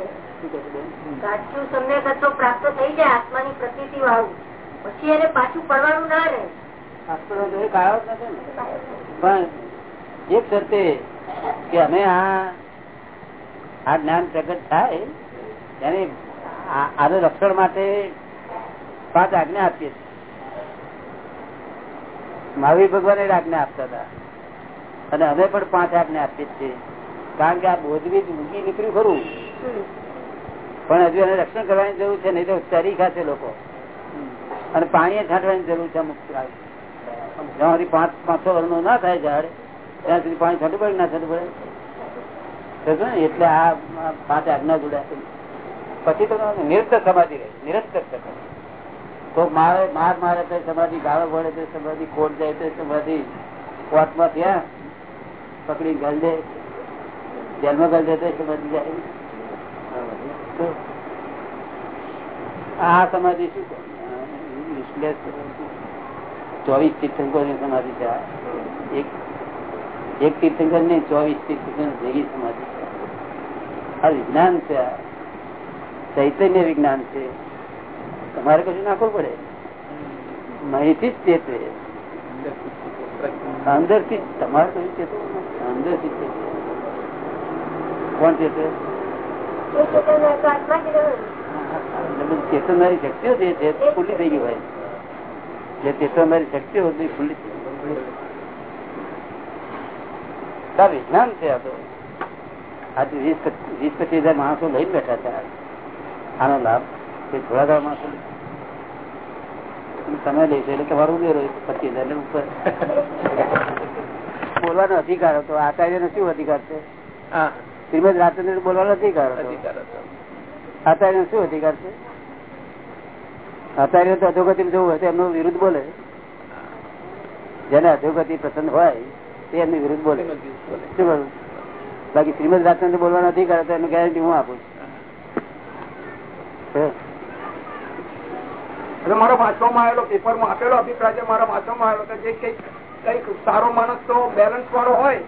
સાચું સમ્યક તત્વ પ્રાપ્ત થઈ જાય આત્માની પ્રતિતિ વાળું પછી એને પાછું પડવાનું ના રહે. પણ એક શરતે કે અમે આ આ જ્ઞાન પ્રગટ થાય એને આ- રક્ષણ માટે પાંચ આજ્ઞા આપીએ છીએ. મહાવીર ભગવાન એ આજ્ઞા આપતા હતા. અને અમે પણ પાંચ આજ્ઞા આપીએ છીએ. કારણ કે આ બોધબીજ મૂકી નીકળ્યું ખરું. પણ હજુ એને રક્ષણ કરવાની જરૂર છે, નહીં તો તરી ખાશે લોકો. અને પાણી છાંટવાની જરૂર છે અમુક જ્યાં સુધી પાંચ, પાંચસો વર્ષનો ના થાય ઝાડ, ત્યાં સુધી પાણી છાંટવું પડે ના છાંટવું પડે? એટલે આ પાંચ આજ્ઞા જોડાશે પછી તો નિરંતર સમાધિ રહે નિરંતર સમાધિ. તો મારે, માર મારે તો સમાધિ ગાળો પડે, તો સમાધિ ખોટ જાય, તો સમાધિ કોર્ટમાં ત્યાં પકડી ગલ દે જેલમાં ગલ સમાધિ જાય. આ સમાધિ શું? ચોવીસ તીર્થંકરની સમાધિ છે. એક એક તીર્થંકર નહીં, ચોવીસ તીર્થંકર ભેગી સમાધિ છે. આ વિજ્ઞાન છે ચૈતન્ય વિજ્ઞાન છે. તમારે કશું નાખવું પડે. માહિતી જ તે અંદરથી તમારે કશું ચેતવું અંદરથી ચેતવું. કોણ ચેતે એ ચેતન હોય તો આત્મા જ રહ્યો. ને. એટલે બધી ચેતવનારી શક્તિઓ છે તે ખુલ્લી થઈ ગઈ હોય. જે ચેતવનારી શક્તિઓ હતી ખુલ્લી થઈ ગઈ વિજ્ઞાન છે આ તો. આજે વીસ પચીસ હજાર માણસો લઈ બેઠા છે આનો લાભ થોડા માણસો તમે લેશો એટલે તમારું ઉમેરો પચીસ હજાર એટલે ઉપર. બોલવાનો અધિકાર હતો. આચાર્ય નો શું અધિકાર છે? શ્રીમદ રાજચંદ્ર બોલવાનો અધિકાર હતો. આચાર્ય શું અધિકાર છે? આચાર્ય તો અધોગતિ જવું હોય તો એમનો વિરુદ્ધ બોલે. જેને અધોગતિ પસંદ હોય તે એમની વિરુદ્ધ બોલે. શું બોલું બાકી શ્રીમદ રાજચંદ્ર બોલવાનો અધિકાર હતો એનું ગેરંટી હું આપું છું. એટલે મારો વાંચવામાં આવેલો પેપરમાં આપેલો અભિપ્રાય મારા વાંચવામાં આવેલો જે કઈ કંઈક સારો માણસ તો બેલેન્સ વાળો હોય,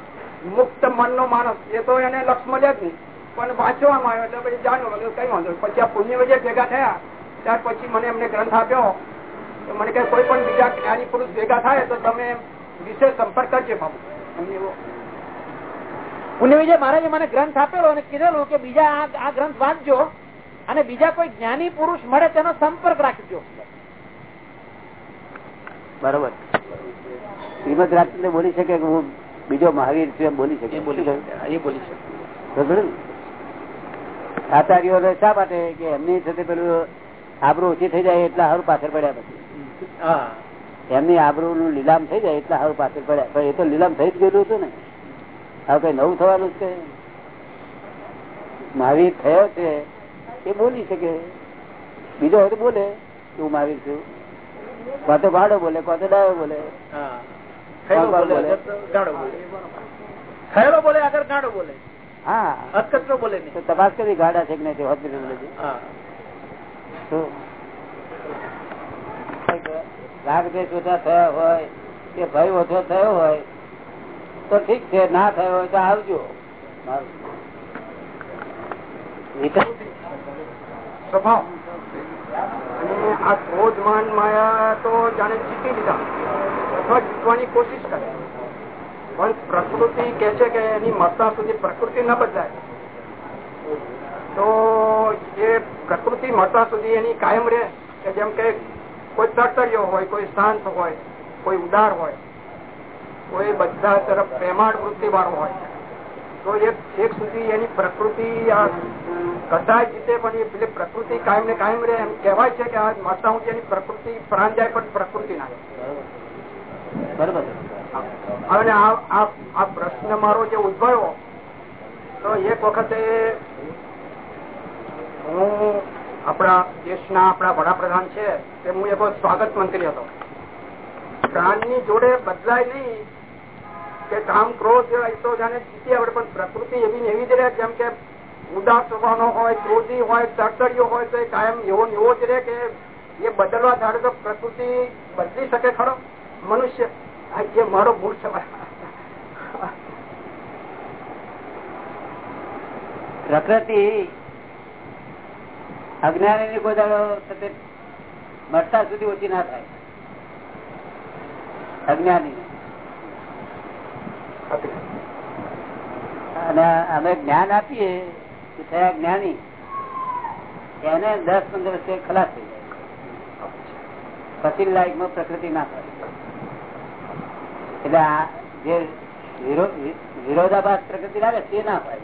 મુક્ત મન નો માણસ, એ તો એને લક્ષ જ નહીં. પણ વાંચવામાં આવ્યો એટલે પછી જાણ્યું કઈ વાંધો પછી આ પુણ્ય વજે ભેગા થયા, ત્યાર પછી મને એમને ગ્રંથ આપ્યો. તો મને કહે, કોઈ પણ બીજા જ્ઞાની પુરુષ ભેગા થાય, તો તમે વિશેષ સંપર્ક કરજે બાબુ એમને એવો. પુણ્ય મહારાજે મને ગ્રંથ આપેલો અને કીધેલું કે બીજા આ ગ્રંથ વાંચજો અને બીજા કોઈ જ્ઞાની પુરુષ મળે તેનો સંપર્ક રાખજો. બરોબર. શ્રીમદ રાજચંદ્ર બોલી શકે કે હું બીજો મહાવીર છું એમ બોલી શકે? બોલી શકે. બરોબર આચાર્યો શા? માટે? કે એમની સાથે પેલું આબરૂ ઓછી થઈ જાય એટલા હારું પાછળ પડ્યા પછી. એમની આબરૂ નું લીલામ થઈ જાય એટલા હારું પાછળ પડ્યા. પણ એ તો લીલામ થઈ જ ગયેલું હતું ને. હવે કઈ નવું થવાનું છે. મહાવીર થયો છે. એ બોલી શકે. બીજો હોય તો બોલે કે હું મહાવીર છું. કાં તો ભાડો બોલે કોતો ડાયો બોલે. હા. બોલે આગળ તો બોલે. હા. અકચરો બોલે તો તપાસ કરી ગાડા છે કે નહીં હોસ્પિટલ તો રાગ ઓછા થયા હોય કે ભય ઓછો થયો હોય તો ઠીક છે ના થયો હોય તો આવજો. સ્વભાવ. આ ક્રોધ માયા તો જાણે જીતી લીધા અથવા જીતવાની કોશિશ કરે. પણ પ્રકૃતિ કે છે કે એની મરતા સુધી પ્રકૃતિ ન બદલાય. તો એ પ્રકૃતિ મરતા સુધી એની કાયમ રહે, કે જેમ કે કોઈ તરતરિયો હોય, કોઈ શાંત હોય, કોઈ ઉદાર હોય, કોઈ બધા તરફ પ્રેમાળ વૃત્તિ વાળો હોય તો એક સુધી એની પ્રકૃતિ આ કદાચ જીતે પણ એ પેલી પ્રકૃતિ કાયમ ને કાયમ રહે એમ કહેવાય છે કે આ માતા હું એની પ્રકૃતિ પ્રાણ જાય પણ પ્રકૃતિ ના બરોબર. અને આ પ્રશ્ન મારો જે ઉદ્ભવ્યો તો એક વખતે હું આપણા દેશના આપણા વડાપ્રધાન છે તે હું એક સ્વાગત મંત્રી હતો. પ્રાણની જોડે બદલાય નહીં કે કામ ક્રોધ તો જાણે જીતી આવડે, પણ પ્રકૃતિ એવી ને જ રહે, જેમ કે ઉદાસ સ્વભાવનો હોય, ક્રોધી હોય તરતડિયો હોય, તો એ કાયમ એવો એવો જ રહે કે એ બદલવા ધારે તો પ્રકૃતિ બદલી શકે ખરો? મનુષ્ય જે મારો ભૂલ છે પ્રકૃતિ અજ્ઞાની ની કોઈ સુધી ઓછી ના થાય. અજ્ઞાની અને અમે જ્ઞાન આપીએ કે થયા જ્ઞાની એને દસ પંદર વર્ષે ખલાસ થઈ જાય. પછી લાઈફમાં પ્રકૃતિ ના થાય. એટલે આ જે વિરોધાભાસ પ્રકૃતિ લાગે તે ના થાય.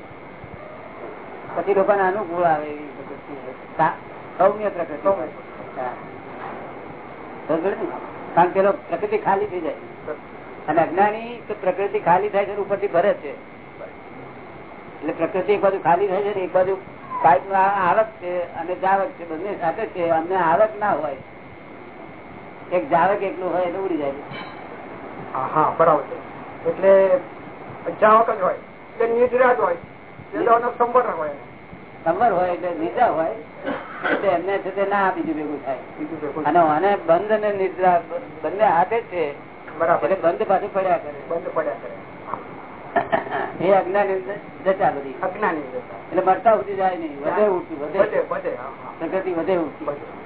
પછી લોકોને અનુકૂળ આવે એવી પ્રકૃતિ સૌમ્ય પ્રકૃતિ? કારણ કે પ્રકૃતિ ખાલી થઈ જાય. અને અજ્ઞાની તો પ્રકૃતિ ખાલી થાય છે ઉપરથી ભરે છે. એટલે પ્રકૃતિ એક બાજુ ખાલી થાય છે ને એક બાજુ પાઇપનું આવક છે અને જાવક છે બંને સાથે છે અમને આવક ના હોય. એક જાવક એકલું હોય એટલે ઉડી જાય હા હા બરાબર છે. એટલે જાવક જ હોય. એટલે નિર્જરાજ હોય. વેદાઓનો સંવર હોય. સમર હોય એટલે નિદ્રા હોય. એટલે એમને છે તે ના બીજું ભેગું થાય. અને બંધ અને નિદ્રા બંને હાથે જ છે. બરાબર. બંધ પાસે પડ્યા કરે. બંધ પડ્યા કરે. એ અજ્ઞાની જતા બધી. અજ્ઞાની જતા. એટલે મરતા ઉઠી જાય નહીં. વધે ઉઠતું વધે. વધે. પ્રગતિ વધે ઉઠતી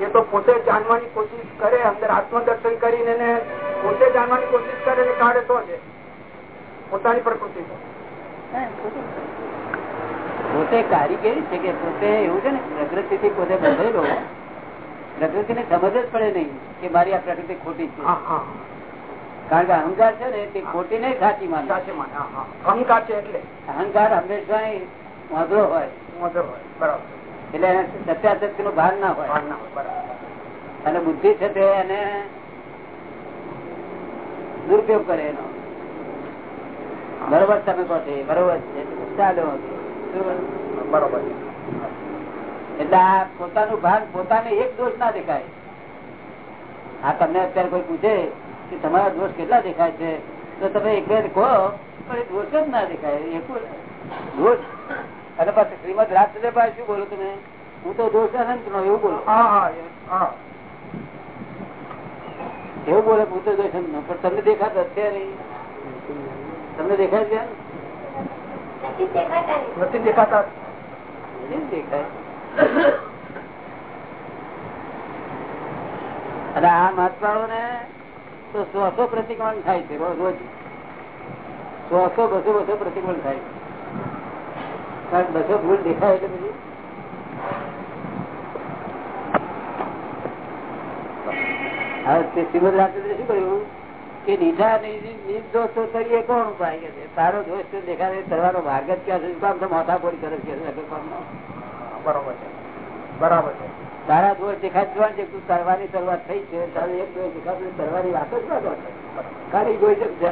એ તો પોતે જાણવાની કોશિશ કરે અંદર આત્મદર્શન કરીને પોતે જાણવાની કોશિશ કરે ને કાઢે તો છે. પોતાની પ્રકૃતિ. પોતે. કારી કેવી છે કે પોતે એવું છે ને પ્રકૃતિ થી પોતે બંધેલો. પ્રકૃતિ ને સમજ જ પડે નહીં કે મારી આ પ્રકૃતિ ખોટી છે. કારણ કે અહંકાર છે ને તે ખોટી નહીં સાચી માને. અહંકાર છે એટલે. અહંકાર હંમેશા વાંધો હોય. મોજો હોય બરાબર. એટલે એને સત્યાસત્યનું ભાન ના હોય અને બુદ્ધિ છે તે એને દુરુપયોગ કરે એનો. બરોબર તમે કહો છો બરોબર છે. ચાલો. બરોબર એટલે આ પોતાનું ભાન પોતાને એક દોષ ના દેખાય. આ તમને અત્યારે કોઈ પૂછે કે તમારા દોષ કેટલા દેખાય છે? તો તમે એક બે કહો પણ એ દોષ જ ના દેખાય. દોષ. અને પાછું શ્રીમદ રાજચંદ્રભાઈ શું બોલો તમે? હું તો દોષ અનંત નો એવું બોલો. હા હા એ- હા. એવું બોલે પૂછો દોષ નો પણ તમને દેખાતો અત્યારે? તમને દેખાય છે? નથી દેખાતા. નથી દેખાય? અને આ મહાત્માઓ ને તો સોસો પ્રતિક્રમણ થાય છે રોજ. સોસો બસો બસો પ્રતિક્રમણ થાય કારણ બસો ભૂલ દેખાય એટલે પછી. હવે શ્રીમદ રાજચંદ્ર શું કહ્યું કે નિધા નિર્દોષ તો કરીએ કોણ ઉપાય કે છે? તારો દોષ દેખાડે કરવાનો ભાગ જ ક્યાં છે? કામ તો માથાપોડી કરે છે. બરોબર છે. બરાબર છે. તારા દોષ દેખાડવાની તું તરવાની શરૂઆત થઈ છે, તારે એક દોષ દેખાડવાની તરવાની વાત જ ના. ખાલી જોઈ શકશે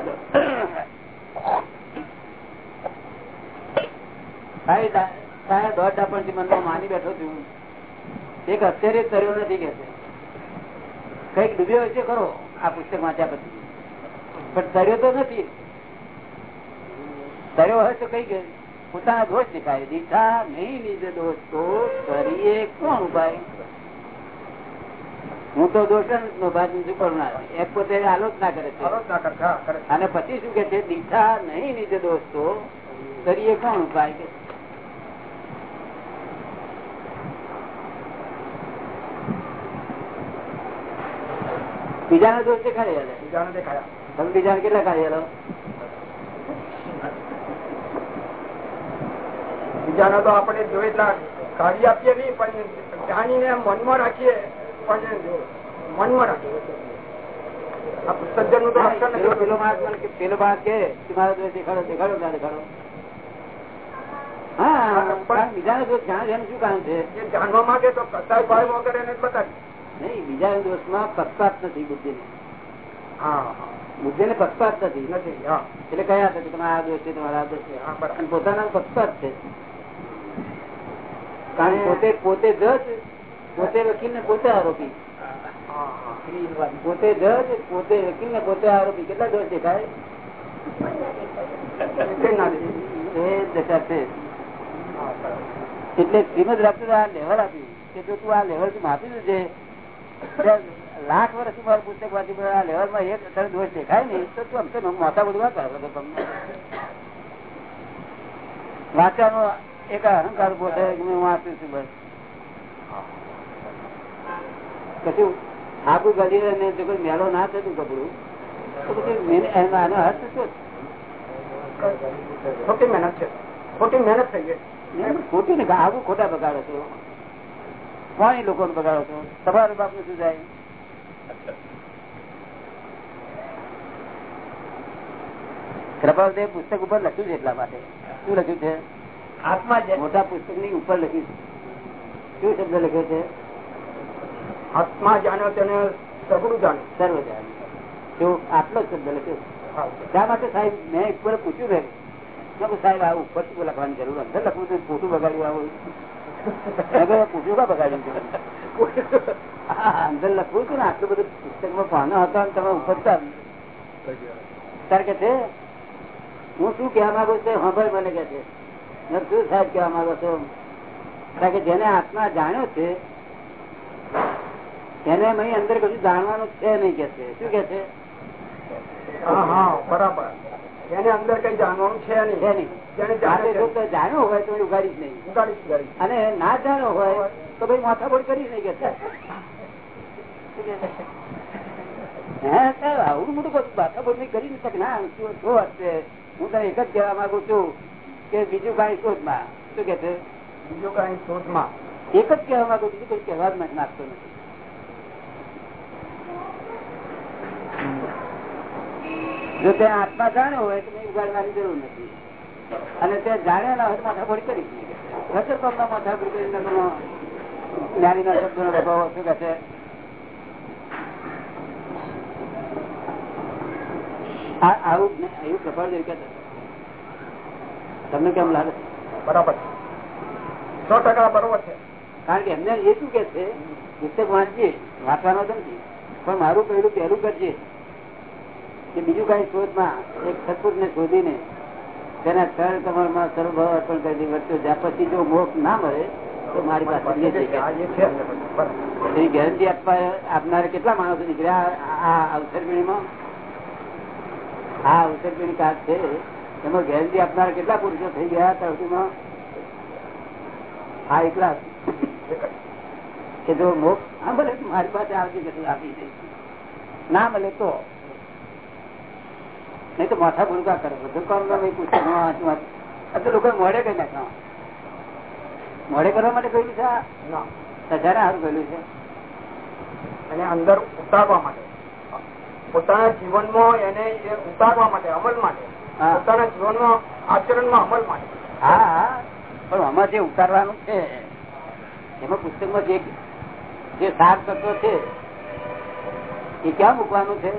દા- તારા દોઢ મનમાં માની બેઠો છું. એક અત્યારે તર્યો નથી કે છે. કંઈક ડૂબ્યો હશે ખરો, આ પુસ્તક વાંચ્યા પછી. પણ તર્યો તો નથી. તર્યો હોય તો કઈ ગયો પોતાના દોષ દેખાય. દીઠા નહીં દોષ તો કરીએ કોણ ઉપાય હું તો દોષ બાજુ શું કરનાર એ પોતે આલોચના કરે છે. છે. અને પછી શું કે છે? દીઠા નહીં નીચે દોષ તો કરીએ કોણ ઉપાય કે બીજાના દોષ દેખાડે બીજાને દેખાયા. તમે બીજાને કેટલા કાઢી બીજાને તો આપણે એટલા કાઢી આપીએ નહીં પણ જાણીને મનમાં રાખીએ પણ મનમાં રાખીએ. સજ્જનનું તો પેલો પેલો નથી મને પેલો માણસ કે કે દેખાડો દેખાડો ના દેખાડો હા પણ દોષ જાણે એનું શું કારણ છે? જાણવા માંગે તો કસાય ભાઈ વગર એને બતાવી. નહીં બીજાના દોષમાં પક્ષપાત નથી બુદ્ધિ હા બુદ્ધિ ને પક્ષપાત નથી. એટલે કયા છે? તમારા આ દોષ છે તમારા આ દોષ છે પોતાના પક્ષપાત છે. કારણ પોતે પોતે જજ, પોતે વકીલ ને પોતે આરોપી. પોતે જજ, પોતે વકીલ ને પોતે આરોપી. કેટલા જજ દેખાય ના એટલે શ્રીમદ રાખતું આ લેવલ આપ્યું કે જો તું આ લેવલથી માપી દેજે લાખ વર્ષ મારું પુસ્તક વાંચી આ લેવલમાં એક તારે દોષ દેખાય નહીં, તો તું તો મોટા બધું વાત વાંચવાનો એક અહંકાર પોતે હું છું બસ. કશું આગું ગળી અને જો કોઈ મેળો ના થતું કપડું તો પછી એનો આનો અર્થ શું ખોટી મહેનત છે. ખોટી મહેનત થઈ ગઈ. ખોટી ને આગું ખોટા બગાડો છો. કોણ લોકો બગાડો છો? તમારું બાપ શું જાય કૃપાલદેવ પુસ્તક ઉપર લખ્યું છે એટલા માટે. શું લખ્યું છે? આત્મા મોટા પુસ્તકની ઉપર લખ્યું છે. શું શબ્દ લખ્યો છે? આત્મા જાણ્યો તેને સગડું જાણ્યું સર્વ જાણ્યું શું આટલો શબ્દ લખ્યો છે. શા માટે સાહેબ? મેં એક વાર પૂછ્યું ને સાહેબ આ ઉપર શું લખવાની જરૂર અંદર લખવું છે ખોટું બગાડ્યું આવું પૂછ્યું કા બગાડ્યું હા, અંદર લખવું હતું ને આટલું બધું પુસ્તકમાં પાનો હતા અને તમે ઉપર કારણ કે છે? હું શું કહેવા માંગુ છું? સાંભળ મને કે છે. શું સાહેબ કેવા માંગો છો? કારણ કે જેને આત્મા જાણ્યો છે એને અહીં અંદર કશું જાણવાનું છે નહીં કે છે. શું કે છે? બરાબર. એને અંદર કઈ જાણવાનું છે નહીં. જાણ્યો હોય તો ઉગાડી જ. અને ના જાણ્યો હોય તો ભાઈ માથાપોડ કરી નહીં કે આવડું મોટું બધું માથાપોડ નહીં કરી નથી ના શું શું વાત છે? હું તને એક જ કહેવા માંગુ છું. કે બીજું કઈ શોધમાં? શું કે છે? બીજું કઈ શોધમાં. એક જ કહેવા માંગુ બીજું કોઈ કહેવા જ નથી નાખતો નથી. જો તે આત્મા જાણ્યો હોય તો મેં ઉગાડવાની જરૂર નથી. અને તે જાણ્યા ના હોય તો માથાપોડી કરી જ નહીં. કે છે. વગર કામના માથાપોડી કરીને તમે જ્ઞાનીના શબ્દોનો પ્રભાવ શું કે છે? આવું એવું પ્રભાવ જેવું કે છે. તમને કેમ લાગે? બરાબર. સો ટકા બરોબર છે. કારણ કે એમને એ શું કે છે પુસ્તક વાંચીએ વાંચવાનો તો નથી પણ મારું પહેલું પહેલું કરજે કે બીજું કઈ શોધમાં એક સત્પુર ને શોધીને તેના સરળ કમરમાં સર્વભાવ અર્પણ કરી દે વર્ત્યો જ્યાં પછી જો મોક્ષ ના મળે તો મારી પાસે. એની ગેરંટી આપવા આપનારે કેટલા માણસો નીકળ્યા આ અવસર પેઢીમાં આ અવસર પેઢી કાર્ડ છે એમાં ગેરંટી આપનારા કેટલા પુરુષો થઈ ગયા તરફીમાં હા એકલા એક કે જો મોક્ષ હા ભલે મારી પાસે આવતી કે આપી દઈશ. ના મળે તો. નહીં તો માથા ભૂલકા કરે. બધું કામ તમે પુસ્તક વાંચું અત્યારે લોકો મોડે કઈ નાખવા મોડે કરવા માટે કહ્યું છે ના. સજાને સારું કહેલું છે. અને અંદર ઉતારવા માટે. પોતાના જીવનમાં એને ઉતારવા માટે અમલ માટે. પોતાના જીવનમાં આચરણમાં અમલ માટે હા. પણ આમાં જે ઉતારવાનું છે એમાં પુસ્તકમાં જે જે સાર તત્વ છે એ ક્યાં મૂકવાનું છે?